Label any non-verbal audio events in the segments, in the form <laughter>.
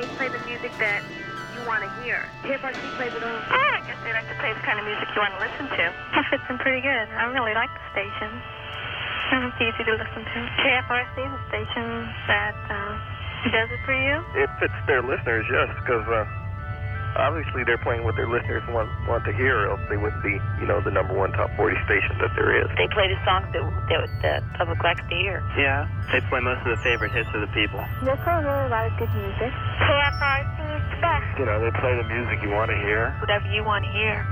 they play the music that you want to hear. KFRC plays it all. Oh, I guess they like to play the kind of music you want to listen to. That fits in pretty good. I really like the station. It's easy to listen to. KFRC is a station that uh, does it for you. It fits their listeners, yes, because uh, obviously they're playing what their listeners want want to hear, or else they wouldn't be, you know, the number one top 40 station that there is. They play the songs that, that the public likes to hear. Yeah, they play most of the favorite hits of the people. They play really a lot of good music. KFRC best. You know, they play the music you want to hear. Whatever you want to hear.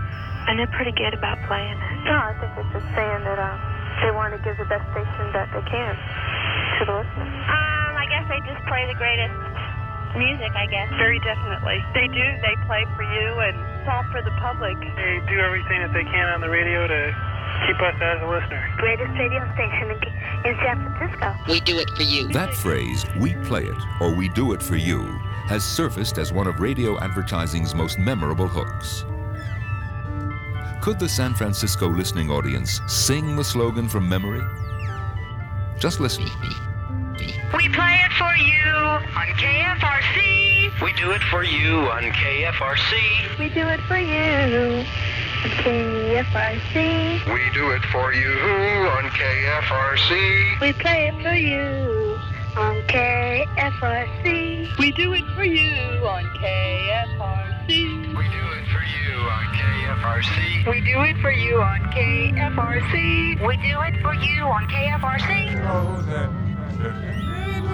And they're pretty good about playing it. No, I think it's just saying that um, they want to give the best station that they can to the listeners. Um, I guess they just play the greatest music, I guess. Very definitely. They do. They play for you and it's all for the public. They do everything that they can on the radio to keep us as a listener. Greatest radio station in, in San Francisco. We do it for you. That phrase, we play it or we do it for you, has surfaced as one of radio advertising's most memorable hooks. Could the San Francisco listening audience sing the slogan from memory? Just listen. <laughs> We play it for you on KFRC. We do it for you on KFRC. We do it for you. KFRC. We do it for you on KFRC. We play it for you on KFRC. We do it for you on KFRC. We do it for you on KFRC. We do it for you on KFRC. We do it for you on KFRC.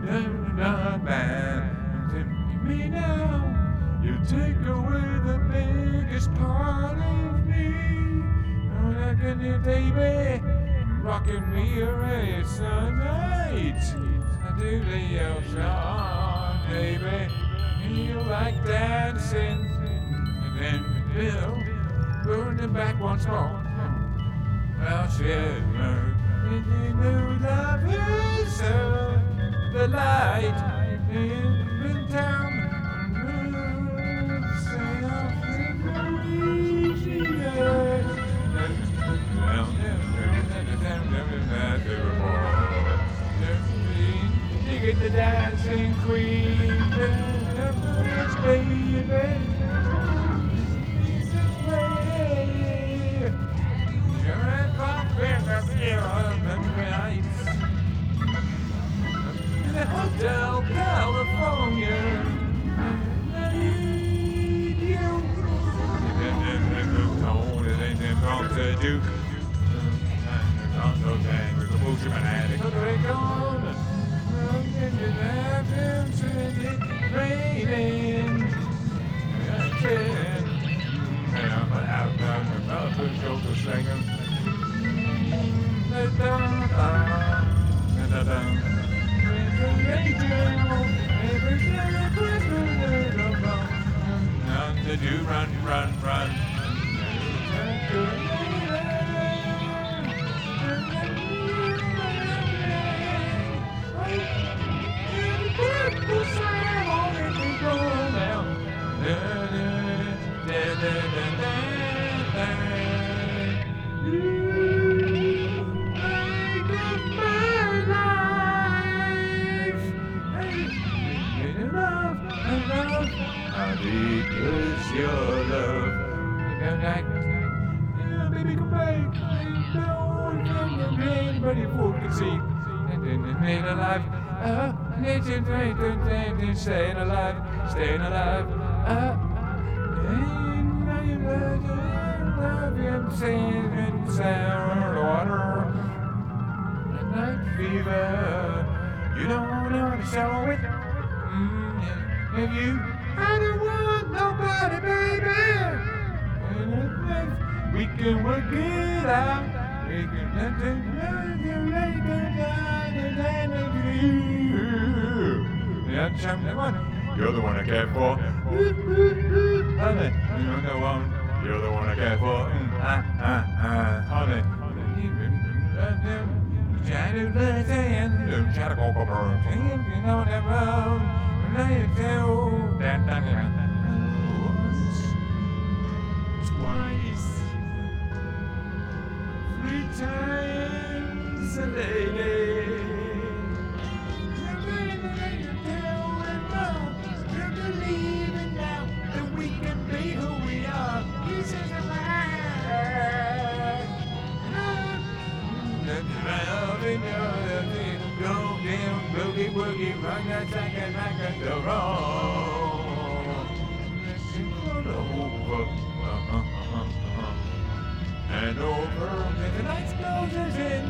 dum, dum, dum. Me now, you take away the biggest part of me. Oh, that can you, baby? rocking me away tonight. I do the ocean, baby. You like dancing, and then you know, burning back once more. Shit, you know love is uh, the light the bullshit fanatic. Go to it, go. Raining. To do run, run, run. Staying alive. Uh, and water. You don't know to sell it. Mm, if you, I don't want nobody, baby. And we can work it out. We can let it yeah, chum, the one. You're the one I care for. Honey, you're the one. You're the one I care for. Mm, ah, ah, ah, honey. The sand, shadow go you know that road, three times a lady. Boogie woogie, rock that second, rock at the. Over, and over, and the night closes in.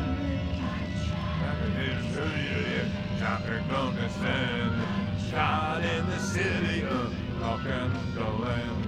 Traffic on the stand, shot in the city of and the land.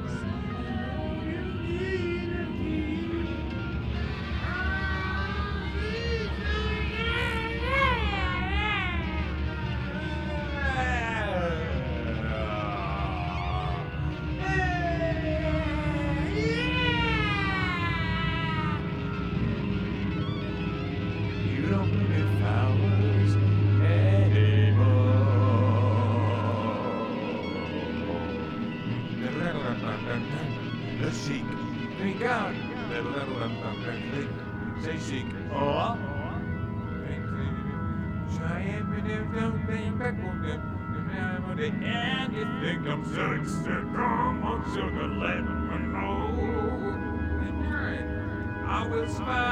I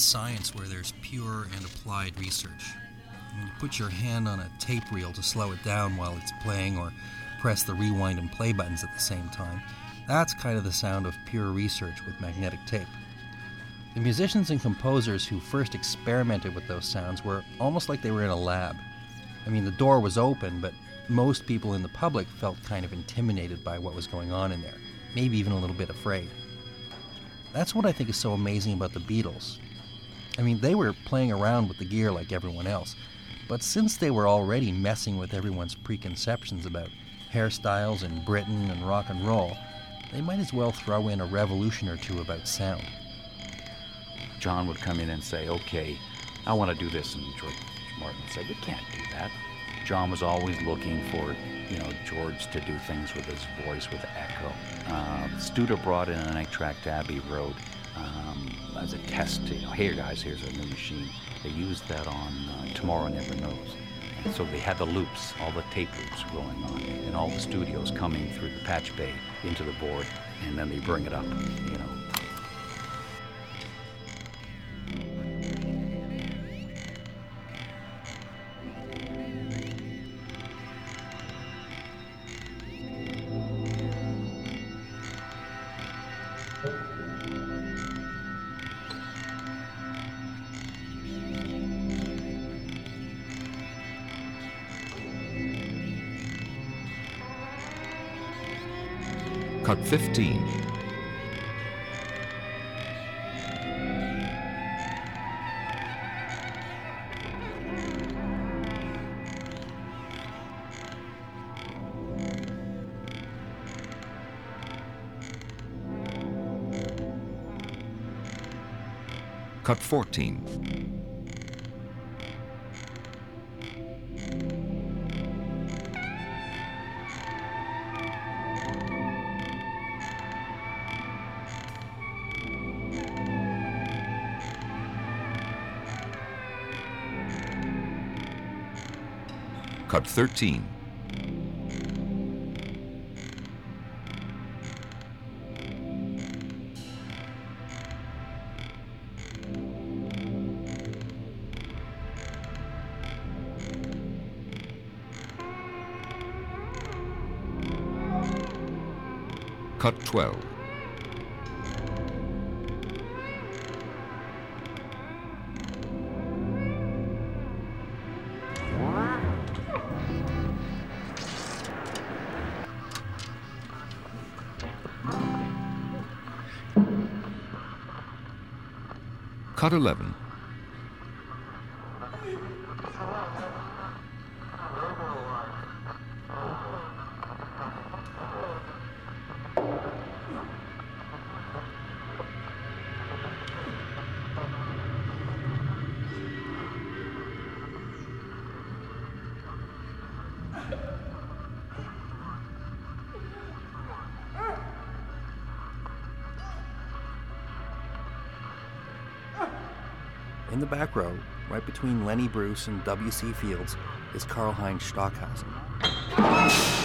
science where there's pure and applied research. When you put your hand on a tape reel to slow it down while it's playing or press the rewind and play buttons at the same time, that's kind of the sound of pure research with magnetic tape. The musicians and composers who first experimented with those sounds were almost like they were in a lab. I mean, the door was open, but most people in the public felt kind of intimidated by what was going on in there, maybe even a little bit afraid. That's what I think is so amazing about the Beatles. I mean, they were playing around with the gear like everyone else, but since they were already messing with everyone's preconceptions about hairstyles and Britain and rock and roll, they might as well throw in a revolution or two about sound. John would come in and say, okay, I want to do this. And George Martin would say, we can't do that. John was always looking for, you know, George to do things with his voice, with echo. Uh, Studer brought in an eight-track to Abbey Road um, as a test. You know, here guys, here's our new machine. They used that on uh, Tomorrow Never Knows. So they had the loops, all the tape loops going on, and all the studios coming through the patch bay into the board, and then they bring it up, you know. Cut 15. Cut 14. Cut 13. Cut 11. In the back row, right between Lenny Bruce and W.C. Fields, is Karlheinz Stockhausen.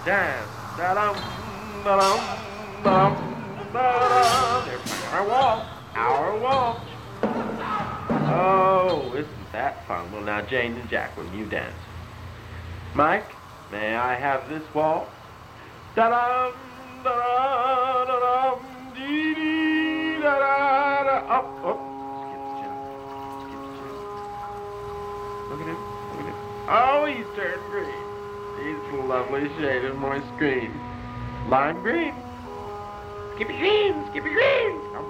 Oh, let's dance. Da-dum, ba-dum, ba-dum, ba-dum. Our walk, our walk. Oh, isn't that fun? Well, now, Jane and Jacqueline, you dance. Mike, may I have this waltz? Da-dum, da-da, da-dum, dee-dee, da-da-da. Up, up. Look at him. Look at him. Oh, he's turned green. Lovely shade of my screen. Lime green. Skippy green, Skippy green. Dum,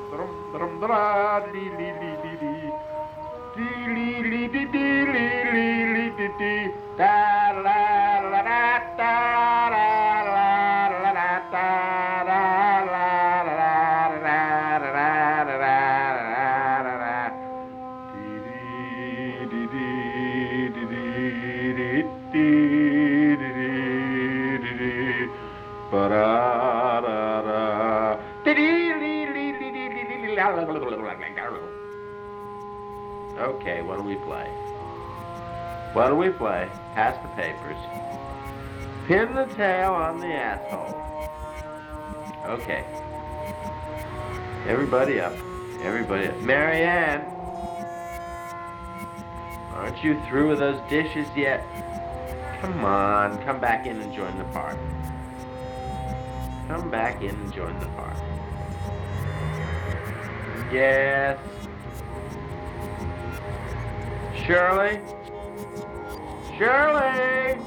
play? What do we play? Pass the papers. Pin the tail on the asshole. Okay. Everybody up. Everybody up. Marianne! Aren't you through with those dishes yet? Come on, come back in and join the party. Come back in and join the party. Yes. Shirley? Shirley!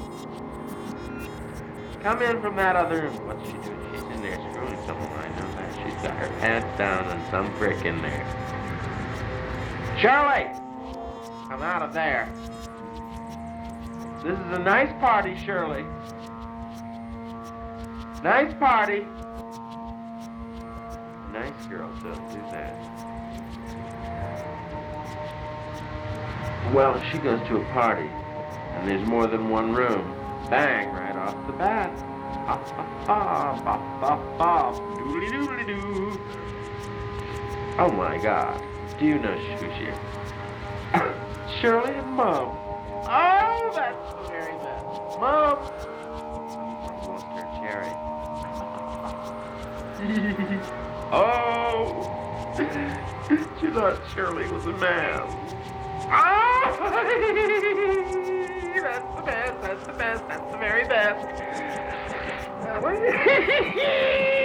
Come in from that other room. What's she doing? She's in there screwing someone. I know that. She's got her pants down and some brick in there. Shirley! Come out of there. This is a nice party, Shirley. Nice party. Nice girls don't do that. Well, she goes to a party and there's more than one room, bang, right off the bat. Ha ha ha, ba ba ba, doodly doodly doo. Oh my God, do you know who she is? Shirley and Mom. Oh, that's very best. Mom. Cherry. oh. <laughs> she thought Shirley was a man. Ah! Oh! that's the best, that's the best, that's the very best. Uh, <laughs>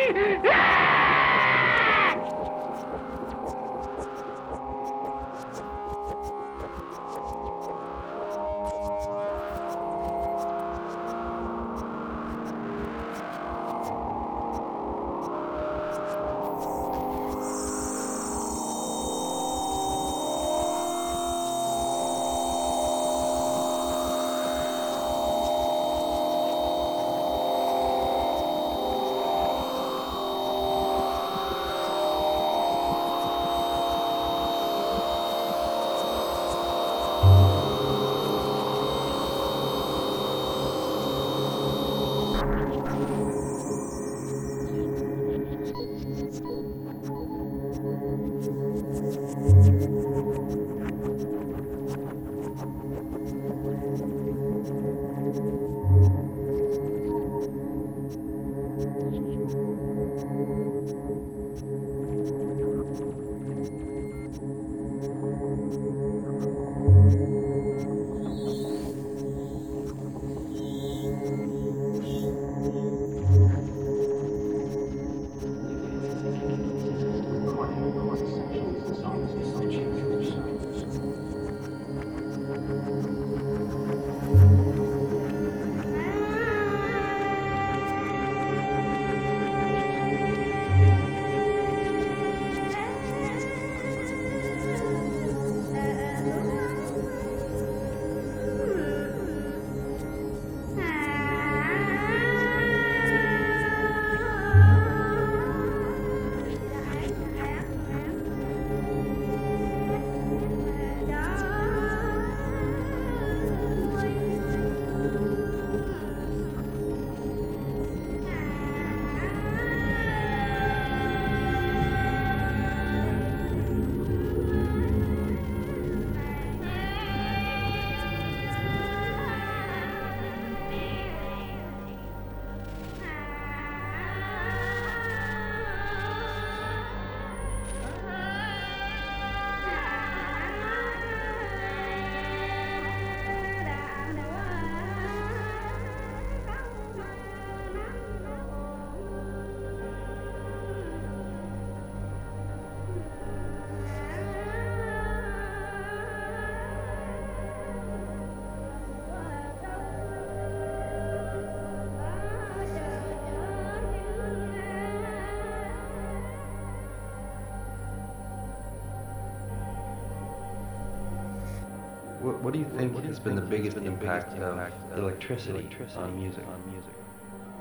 What, what do you think has been the biggest impact of electricity on music?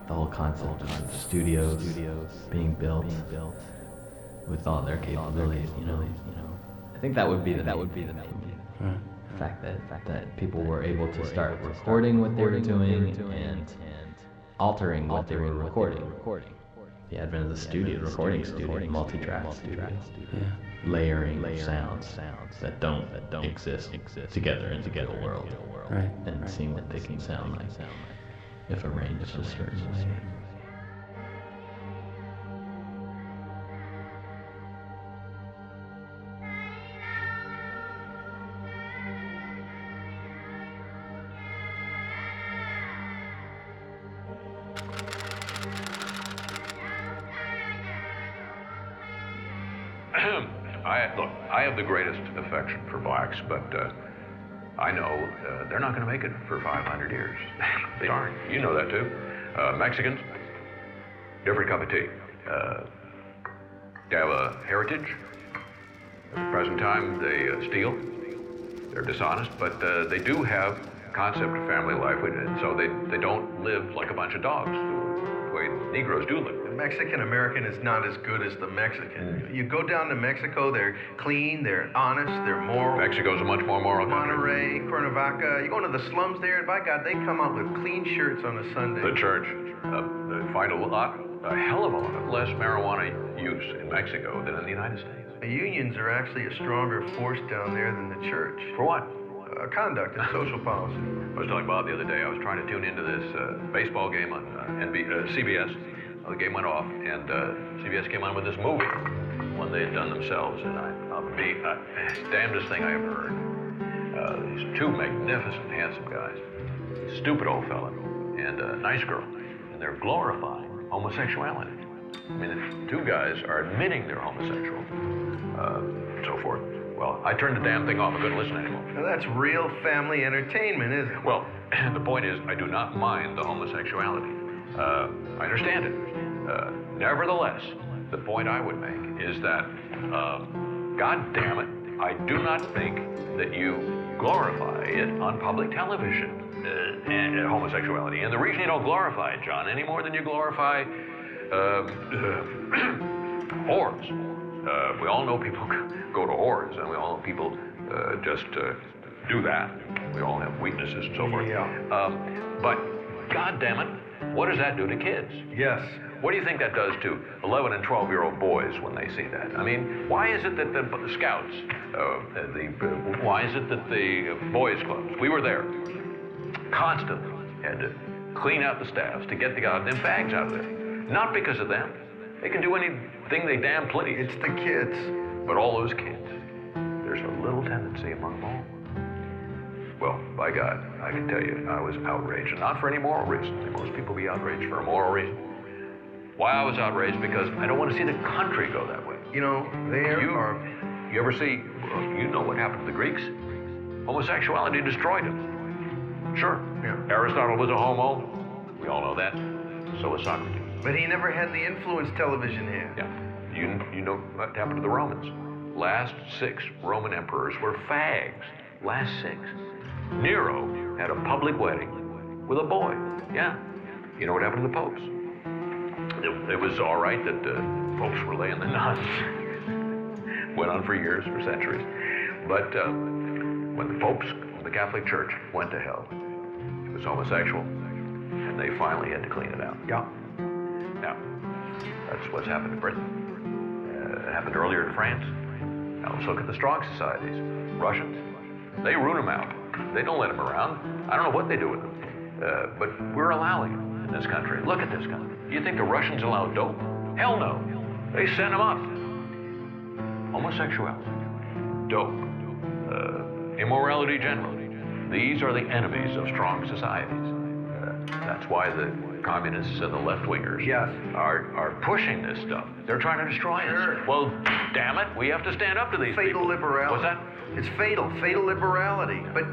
The whole concept of studios, being built, with all their capabilities, you know, you know. I think that would be the that would be the main the fact that that people were able to start recording what they were doing and altering what they were recording. The advent of the studio, recording studio, multi-track studio, layering of sounds, sounds that don't that don't exist together in the real world, Right. and seeing what they can sound like if arranged a certain way. But uh, I know uh, they're not going to make it for 500 years. <laughs> they aren't. You know that too. Uh, Mexicans, different cup of tea. Uh, they have a heritage. At the present time, they uh, steal. They're dishonest, but uh, they do have concept of family life, and so they, they don't live like a bunch of dogs, way Negroes do live. The Mexican American is not as good as the Mexican. You go down to Mexico, they're clean, they're honest, they're moral. Mexico's a much more moral country. Monterrey, Cuernavaca. You go into the slums there, and by God, they come out with clean shirts on a Sunday. The church, uh, they find a lot, a hell of a lot less marijuana use in Mexico than in the United States. The unions are actually a stronger force down there than the church. For what? Uh, conduct and social policy. I was telling Bob the other day, I was trying to tune into this uh, baseball game on uh, NB, uh, CBS. Uh, the game went off, and uh, CBS came on with this movie, one they had done themselves, and I, I'll be uh, damnedest thing I ever heard. These two magnificent, handsome guys, stupid old fella, and a nice girl, and they're glorifying homosexuality. I mean, the two guys are admitting they're homosexual, and so forth. Well, I turned the damn thing off. I couldn't listen anymore. Now, that's real family entertainment, isn't it? Well, <clears throat> the point is, I do not mind the homosexuality. Uh, I understand it. Uh, nevertheless, the point I would make is that, uh, God damn it, I do not think that you glorify it on public television, uh, and, uh, homosexuality. And the reason you don't glorify it, John, any more than you glorify <clears throat> whores. Uh, we all know people <laughs> go to whores, and we all know people uh, just uh, do that. We all have weaknesses and so forth. Yeah. Um, but, God damn it, what does that do to kids? Yes. What do you think that does to 11 and 12 year old boys when they see that? I mean, why is it that the, the scouts, uh, the, why is it that the boys' clubs, we were there constantly, had to clean out the staffs to get the goddamn fags out of there. Not because of them. They can do anything they damn please. It's the kids. But all those kids, there's a little tendency among them all. Well, by God, I can tell you, I was outraged, and not for any moral reason. Most people be outraged for a moral reason. Why I was outraged because I don't want to see the country go that way. You know, there you, are. You ever see? well, you know what happened to the Greeks? Homosexuality destroyed them. Sure. Yeah. Aristotle was a homo. We all know that. So was Socrates. But he never had the influence television had. Yeah. You, you know what happened to the Romans? Last six Roman emperors were fags. Last six. Nero had a public wedding with a boy. Yeah. You know what happened to the popes? It, it was all right that the popes were laying the nuns. <laughs> Went on for years, for centuries. But uh, when the popes, the Catholic Church, went to hell, it was homosexual, and they finally had to clean it out. Yeah. Now, that's what's happened to Britain. Uh, it happened earlier in France. Now let's look at the strong societies. Russians, they root them out. They don't let them around. I don't know what they do with them. Uh, but we're allowing them in this country. Look at this country. Do you think the Russians allow dope? Hell no. They send them up. Homosexuality, dope, uh, immorality generally. These are the enemies of strong societies. Uh, that's why the communists and the left wingers Yes. are, are pushing this stuff. They're trying to destroy us. Well, damn it, we have to stand up to these Fatal people. liberality. What's that? It's fatal, fatal liberality. But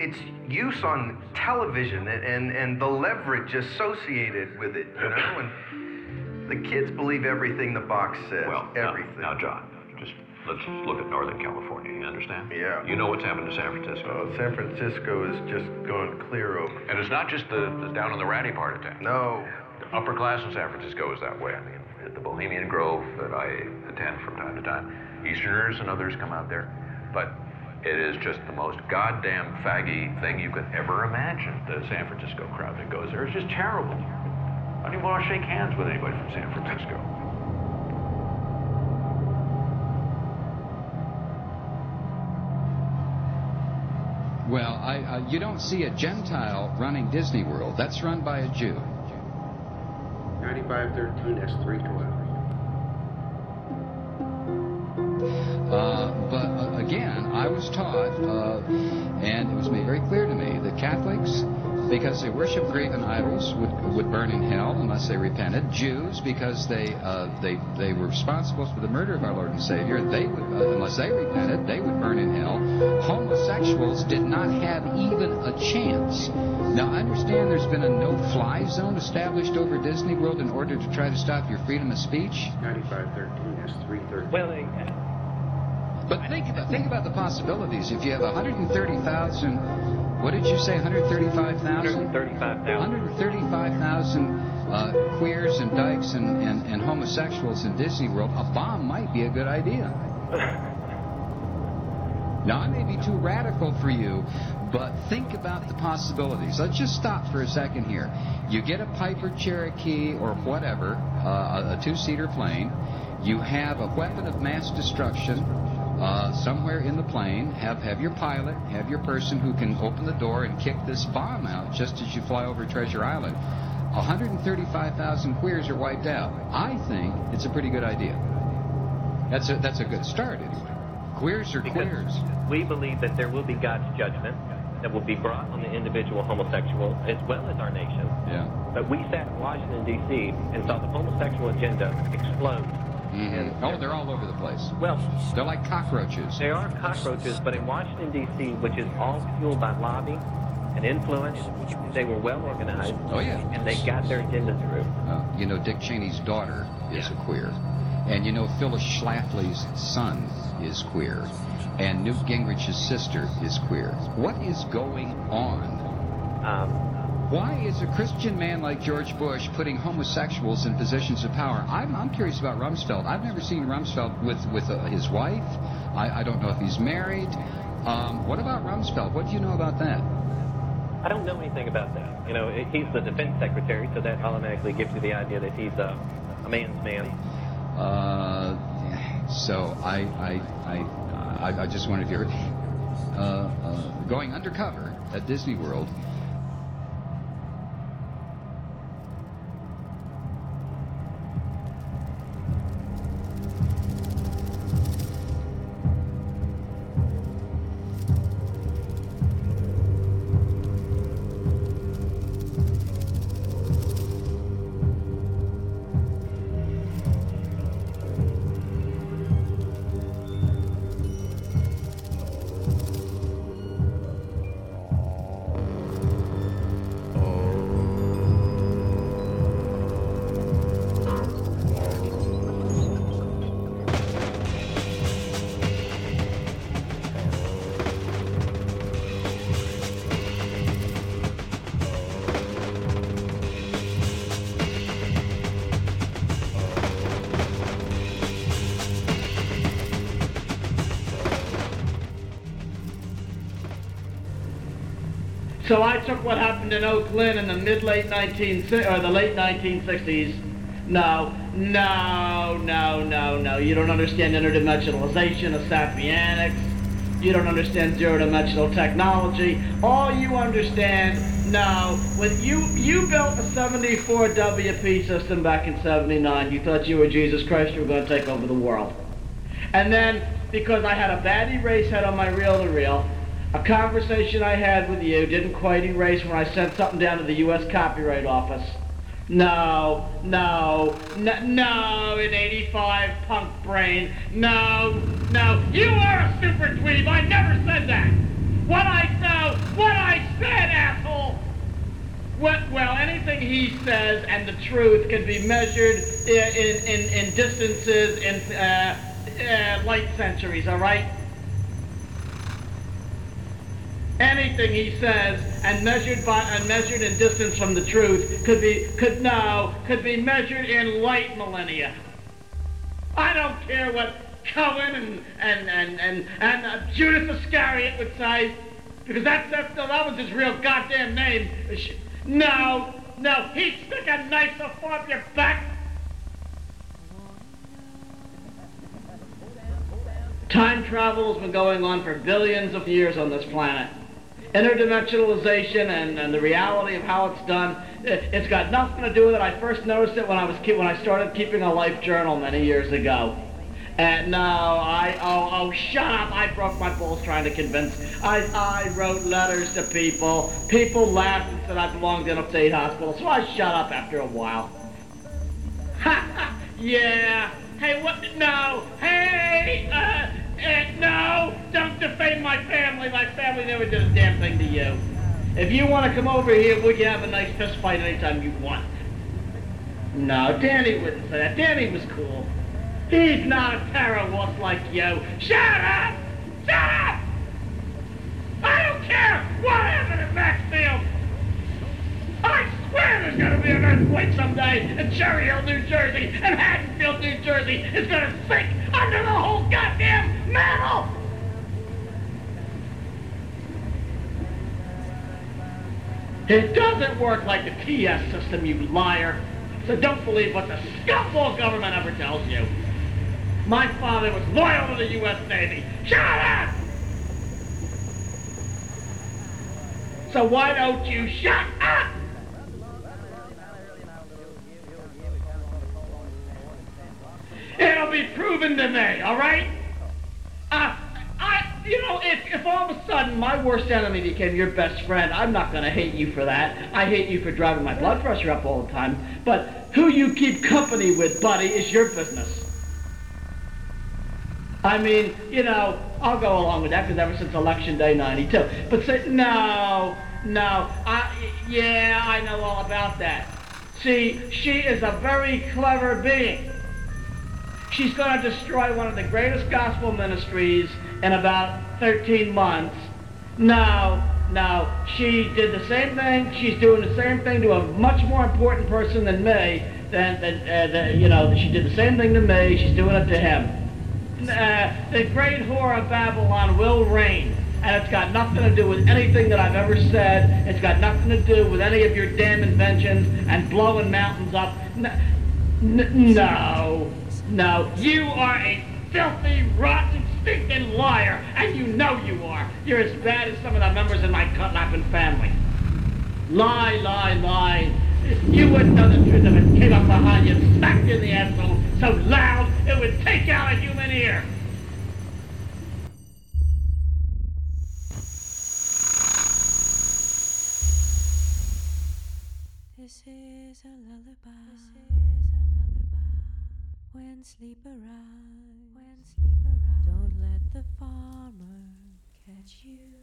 its use on television and, and, and the leverage associated with it, you know, and the kids believe everything the box says. Well, now- everything. Now, John, just let's look at Northern California. You understand? Yeah. You know what's happened to San Francisco. Oh, San Francisco is just going clear over. And it's not just the, the down in the ratty part of town. No. The upper class in San Francisco is that way. I mean, at the Bohemian Grove that I attend from time to time, Easterners and others come out there. But it is just the most goddamn faggy thing you could ever imagine. The San Francisco crowd that goes there is just terrible. I don't even want to shake hands with anybody from San Francisco. Well, I, uh, you don't see a Gentile running Disney World. That's run by a Jew. 9513, that's 312. Uh, but uh, again, I was taught, uh, and it was made very clear to me that Catholics, because they worship graven idols, would, would burn in hell unless they repented. Jews, because they uh, they they were responsible for the murder of our Lord and Savior, they would uh, unless they repented, they would burn in hell. Homosexuals did not have even a chance. Now, I understand there's been a no-fly zone established over Disney World in order to try to stop your freedom of speech. 9513, that's 313. Well, but think about think about the possibilities. If you have 130,000, what did you say? 135,000. 135,000. 135,000 uh, queers and dykes and, and, and homosexuals in Disney World. A bomb might be a good idea. <laughs> Now, I may be too radical for you, but think about the possibilities. Let's just stop for a second here. You get a Piper Cherokee or whatever, uh, a, a two-seater plane. You have a weapon of mass destruction uh, somewhere in the plane. Have have your pilot, have your person who can open the door and kick this bomb out just as you fly over Treasure Island. 135,000 queers are wiped out. I think it's a pretty good idea. That's a that's a good start. Anyway. Queers are Because queers. we believe that there will be God's judgment that will be brought on the individual homosexual as well as our nation. Yeah. But we sat in Washington, D.C. and saw the homosexual agenda explode. Mhm. Oh, they're all over the place. Well, they're like cockroaches. They are cockroaches, but in Washington, D.C., which is all fueled by lobby and influence, they were well organized. Oh, yeah. And they got their agenda through. Uh, you know, Dick Cheney's daughter is a queer. And you know, Phyllis Schlafly's son is queer. And Newt Gingrich's sister is queer. What is going on? Um, Why is a Christian man like George Bush putting homosexuals in positions of power? I'm, I'm curious about Rumsfeld. I've never seen Rumsfeld with, with uh, his wife. I, I don't know if he's married. Um, what about Rumsfeld? What do you know about that? I don't know anything about that. You know, he's the defense secretary, so that automatically gives you the idea that he's a, a man's man. Uh, so I, I, I, I, I just wondered if you heard uh, uh, going undercover at Disney World. So I took what happened in Oak Lynn in the mid late 19 or the late 1960s. No, no, no, no, no. You don't understand interdimensionalization of sapienics. You don't understand zero-dimensional technology. All you understand now, when you you built a 74 WP system back in 79, you thought you were Jesus Christ, you were going to take over the world. And then, because I had a bad erase head on my reel-to-reel, a conversation I had with you didn't quite erase when I sent something down to the U.S. Copyright Office. No, no, no, no, in 85, punk brain. No, no, you are a super dweeb. I never said that. What I know, what I said, asshole. What, well, anything he says and the truth can be measured in, in, in, in distances, in, uh, uh, light centuries, all right? Anything he says and measured by and measured in distance from the truth could be could now could be measured in light millennia. I don't care what Cohen and and and and, and uh, Judas Iscariot would say, because that's that's that was his real goddamn name. No, no, he'd stick a knife so far up your back. Time travel has been going on for billions of years on this planet interdimensionalization and, and the reality of how it's done. It, has got nothing to do with it. I first noticed it when I was when I started keeping a life journal many years ago. And no, I oh oh shut up! I broke my balls trying to convince. I I wrote letters to people. People laughed and said I belonged in upstate hospital, so I shut up after a while. Ha <laughs> ha! yeah. Hey what? No. Hey. Uh, uh, no, don't defame my family. My family never did a damn thing to you. If you want to come over here, we can have a nice fist fight anytime you want. No, Danny wouldn't say that. Danny was cool. He's not a terror wolf like you. Shut up! Shut up! I don't care what happened at Maxfield! I swear there's gonna be an earthquake someday in Cherry Hill, New Jersey, and Haddonfield, New Jersey is gonna sink under the whole goddamn metal! It doesn't work like the TS system, you liar. So don't believe what the scuffball government ever tells you. My father was loyal to the U.S. Navy. Shut up! So why don't you shut up? It'll be proven to me, all right? Uh, I, you know, if, if all of a sudden my worst enemy became your best friend, I'm not going to hate you for that. I hate you for driving my blood pressure up all the time. But who you keep company with, buddy, is your business. I mean, you know, I'll go along with that because ever since Election Day 92. But say, no, no, I, yeah, I know all about that. See, she is a very clever being. She's going to destroy one of the greatest gospel ministries in about 13 months. No, no, she did the same thing. She's doing the same thing to a much more important person than me. Than, than, uh, than you know, she did the same thing to me. She's doing it to him. Uh, the great whore of Babylon will reign. And it's got nothing to do with anything that I've ever said. It's got nothing to do with any of your damn inventions and blowing mountains up. N- no. No, you are a filthy, rotten, stinking liar, and you know you are. You're as bad as some of the members in my cut-lapping family. Lie, lie, lie. You wouldn't know the truth if it came up behind you and smacked you in the asshole so loud it would take out a human ear. Sleep arrives. When sleep arrives. Don't let the farmer catch you.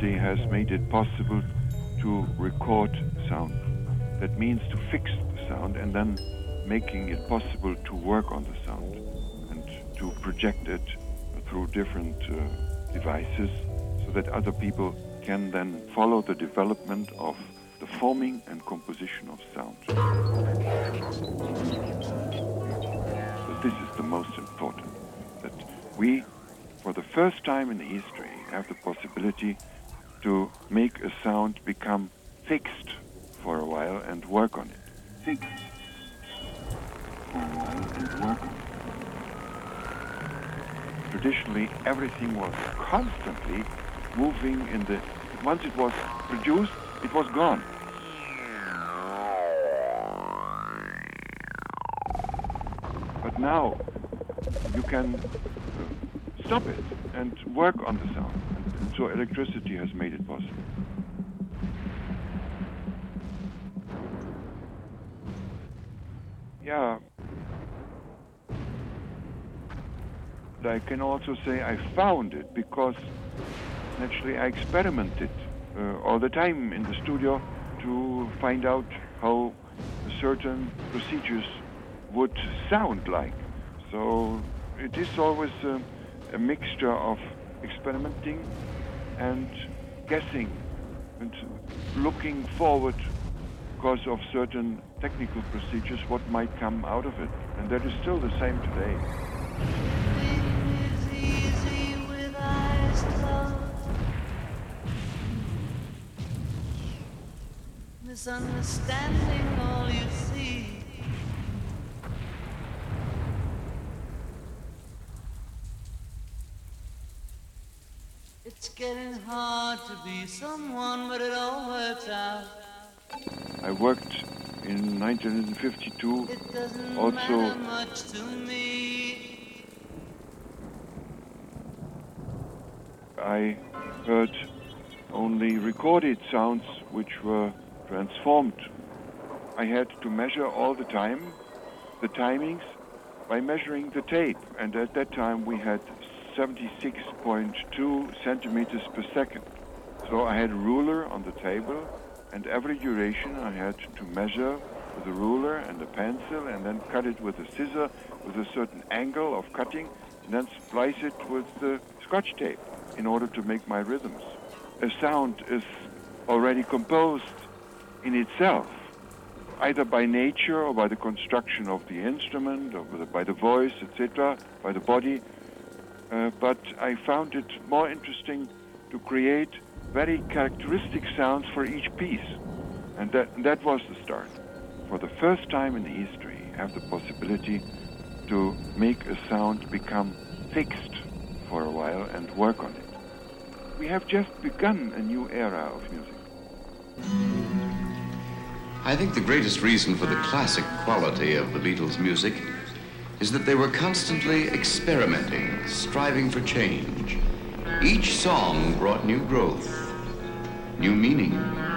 Electricity has made it possible to record sound. That means to fix the sound and then making it possible to work on the sound and to project it through different uh, devices so that other people can then follow the development of the forming and composition of sound. So this is the most important, that we, for the first time in history, have the possibility to make a sound become fixed for a while and work on it. Fixed for a while and work on it. Traditionally, everything was constantly moving in the. Once it was produced, it was gone. But now you can stop it and work on the sound. And so electricity has made it possible. Yeah. But I can also say I found it because naturally I experimented uh, all the time in the studio to find out how certain procedures would sound like. So it is always uh, a mixture of experimenting and guessing and looking forward because of certain technical procedures what might come out of it. And that is still the same today. Misunderstanding all you see. It's getting hard to be someone, but it all works out. I worked in 1952 It doesn't also matter much to me. I heard only recorded sounds which were transformed. I had to measure all the time the timings by measuring the tape, and at that time we had 76.2 centimeters per second. So I had a ruler on the table, and every duration I had to measure with a ruler and a pencil, and then cut it with a scissor with a certain angle of cutting, and then splice it with the scotch tape in order to make my rhythms. A sound is already composed in itself, either by nature or by the construction of the instrument, or by the voice, etc., by the body. Uh, but I found it more interesting to create very characteristic sounds for each piece. And that, that was the start. For the first time in history, I have the possibility to make a sound become fixed for a while and work on it. We have just begun a new era of music. I think the greatest reason for the classic quality of the Beatles' music is that they were constantly experimenting, striving for change. Each song brought new growth, new meaning.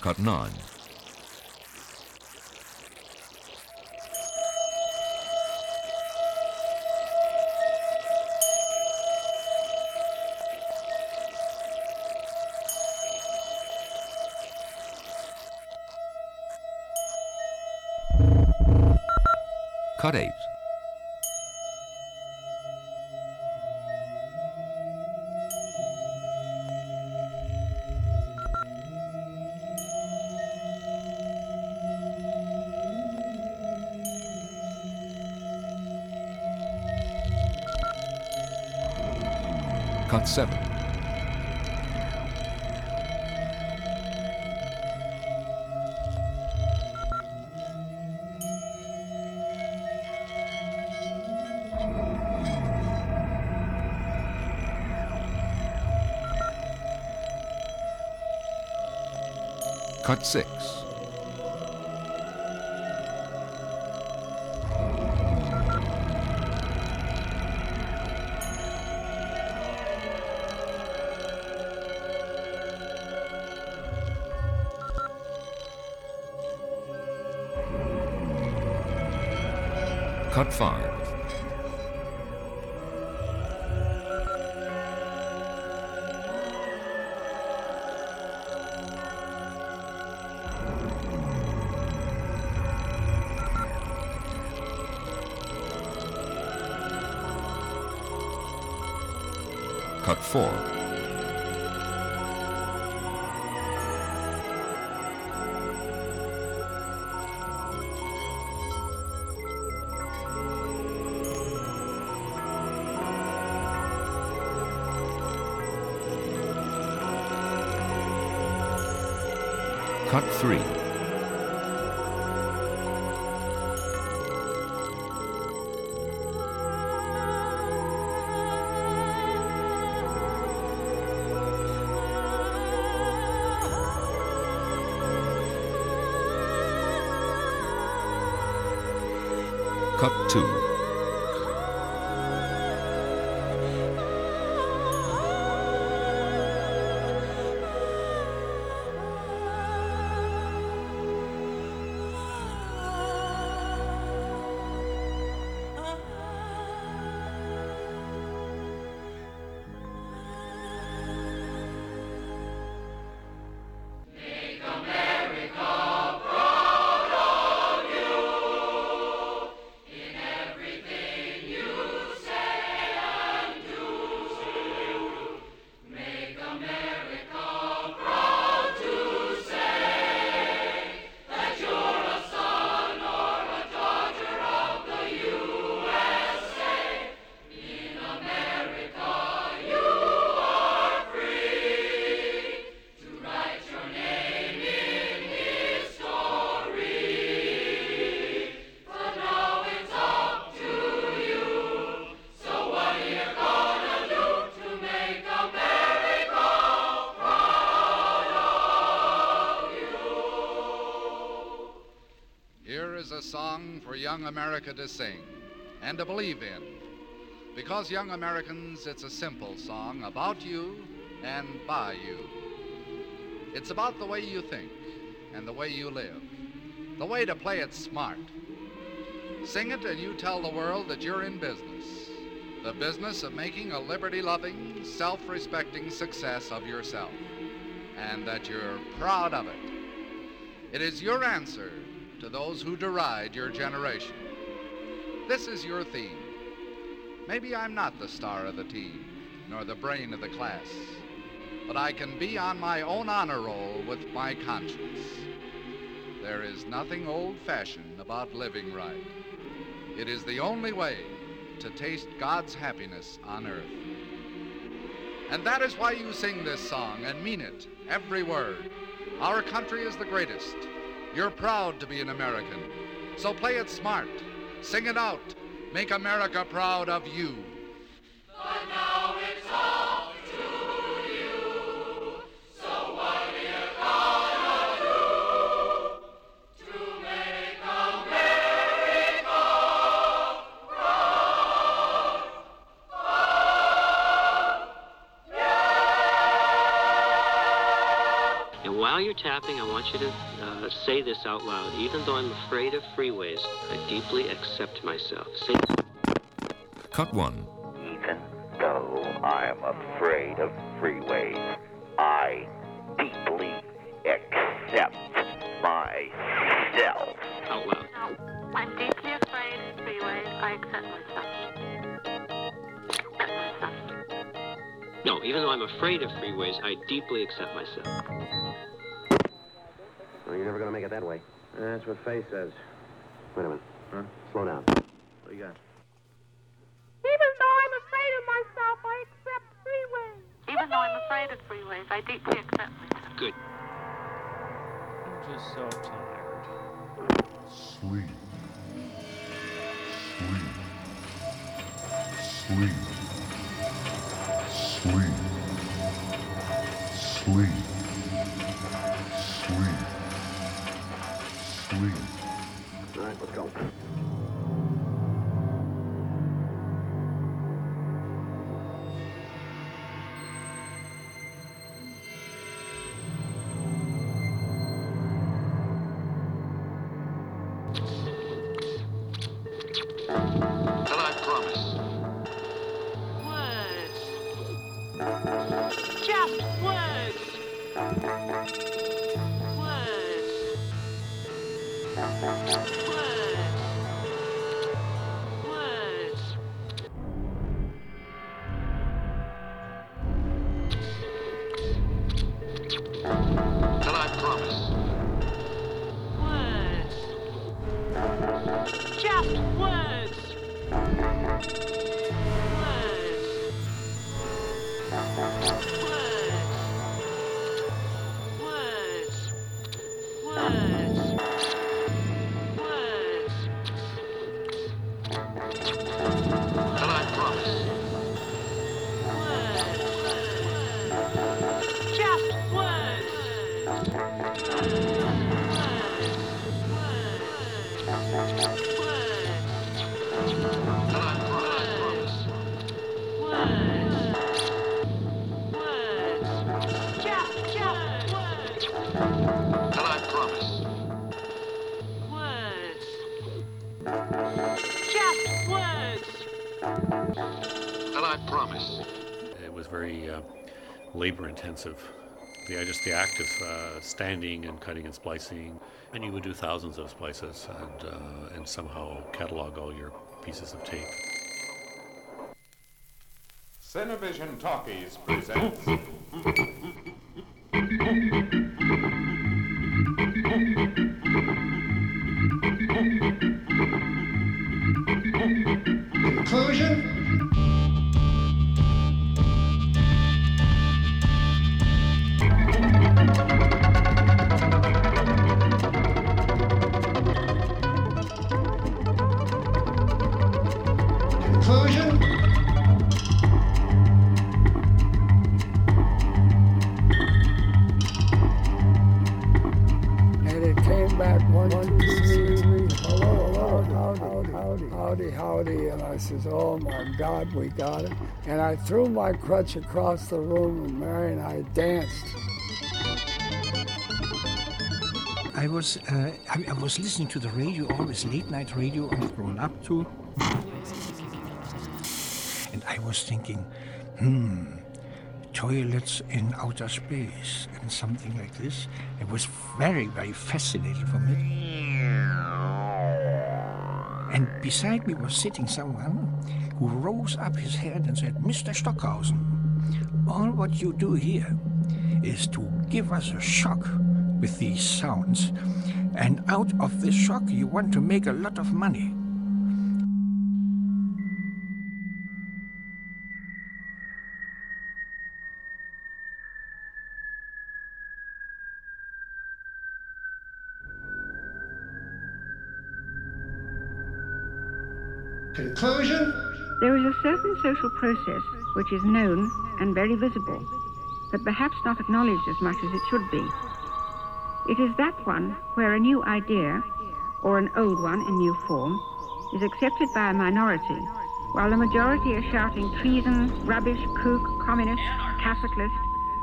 Cut 9. 7. Cut 6. Cut 5. Cut 4. Is a song for young America to sing and to believe in. Because, young Americans, it's a simple song about you and by you. It's about the way you think and the way you live, the way to play it smart. Sing it and you tell the world that you're in business the business of making a liberty loving, self respecting success of yourself, and that you're proud of it. It is your answer to those who deride your generation. This is your theme. Maybe I'm not the star of the team, nor the brain of the class, but I can be on my own honor roll with my conscience. There is nothing old fashioned about living right. It is the only way to taste God's happiness on earth. And that is why you sing this song and mean it, every word. Our country is the greatest. You're proud to be an American. So play it smart. Sing it out. Make America proud of you. Tapping, I want you to uh, say this out loud. Even though I'm afraid of freeways, I deeply accept myself. Say. Cut 1. Even though I'm afraid of freeways, I deeply accept myself. Out loud. I'm deeply afraid of freeways. I accept myself. Accept myself. No, even though I'm afraid of freeways, I deeply accept myself. Well, never going to make it that way. That's what Faye says. Wait a minute. Huh? Slow down. What do you got? Even though I'm afraid of myself, I accept freeways. Even though I'm afraid of freeways, I deeply accept myself. Good. I'm just so tired. Sleep. Sleep. Sleep. Sleep. Sleep. Intensive. The, just the act of uh, standing and cutting and splicing. And you would do thousands of splices and, uh, and somehow catalog all your pieces of tape. Cinevision Talkies presents. <laughs> we got it. And I threw my crutch across the room, and Mary and I danced. I was uh, I, I was listening to the radio, always late night radio I've grown up to. And I was thinking, hmm, toilets in outer space and something like this. It was very, very fascinating for me. And beside me was sitting someone who rose up his head and said, Mr. Stockhausen, all what you do here is to give us a shock with these sounds. And out of this shock, you want to make a lot of money. Conclusion? There is a certain social process which is known and very visible, but perhaps not acknowledged as much as it should be. It is that one where a new idea, or an old one in new form, is accepted by a minority, while the majority are shouting treason, rubbish, kook, communist, capitalist,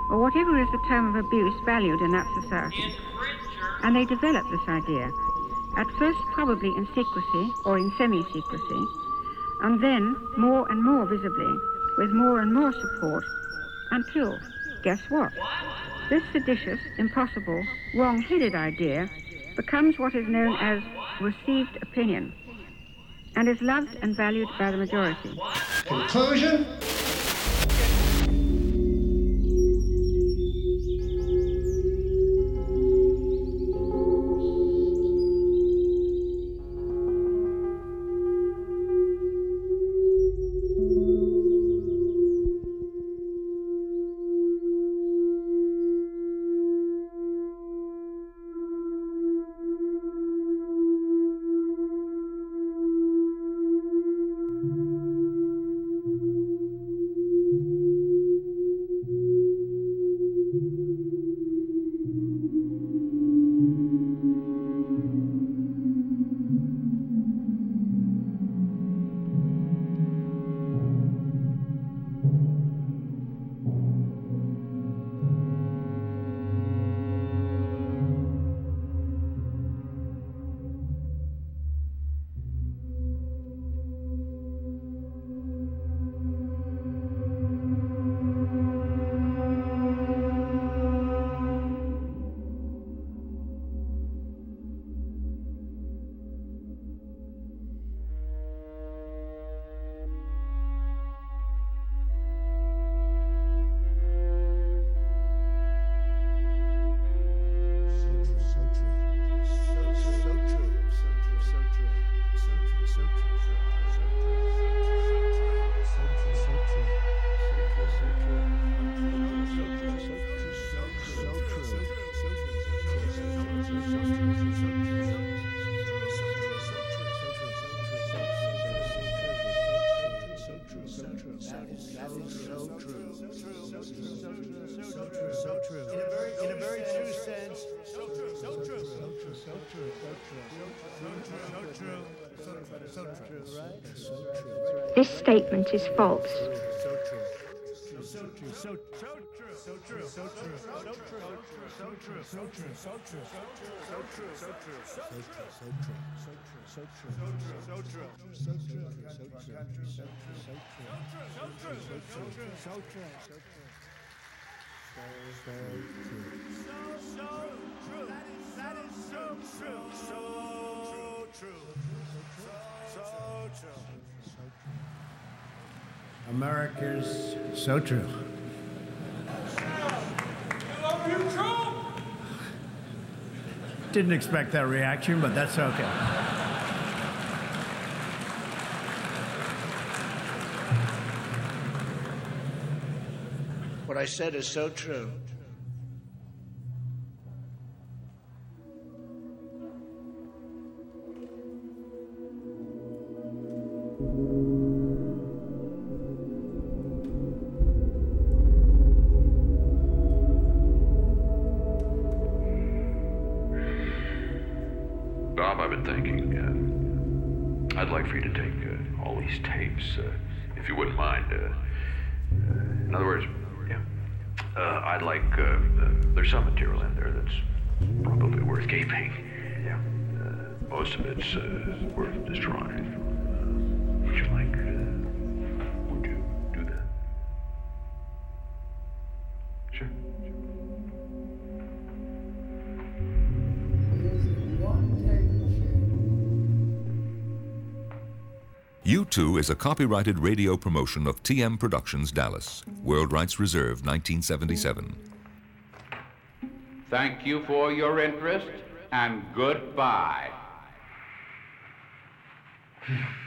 or whatever is the term of abuse valued in that society. And they develop this idea, at first probably in secrecy or in semi-secrecy, and then more and more visibly, with more and more support, until, guess what? This seditious, impossible, wrong-headed idea becomes what is known as received opinion and is loved and valued by the majority. Conclusion? Statement is false. America's so true. Didn't expect that reaction, but that's okay. What I said is so true. Most of it's uh, worth destroying. Uh, would you like? Uh, would you do that? Sure. U2 is a copyrighted radio promotion of TM Productions Dallas. World rights reserved 1977. Thank you for your interest and goodbye. Yeah. <laughs>